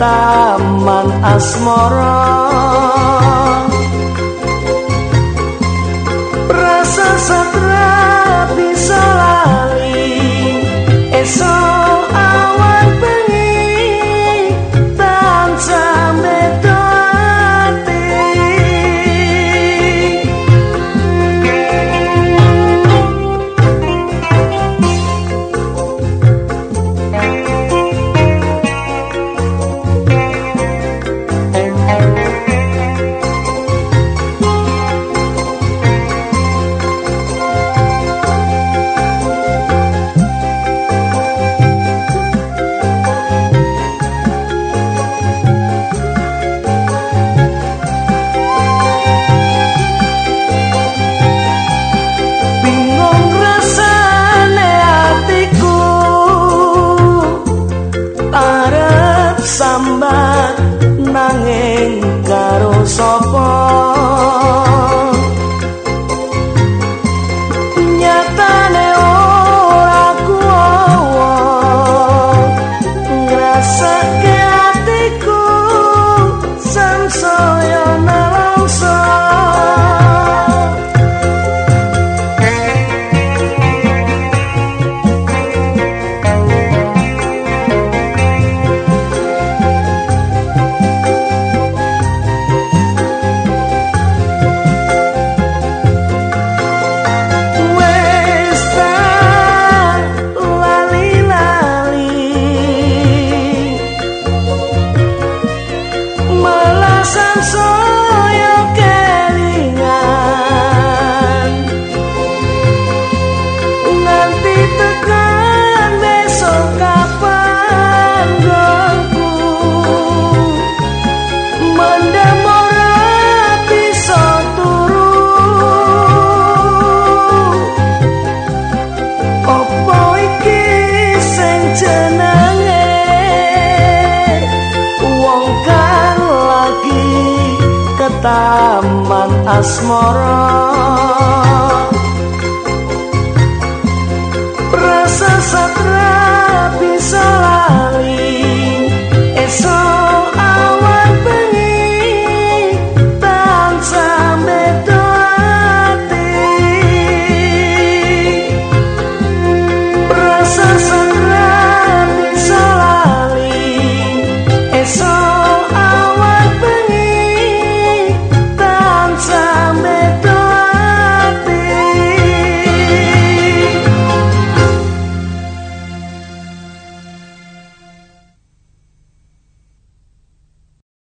taman asmara asmara. Rasa satra bisa lali eso awan bengi tan sampe doati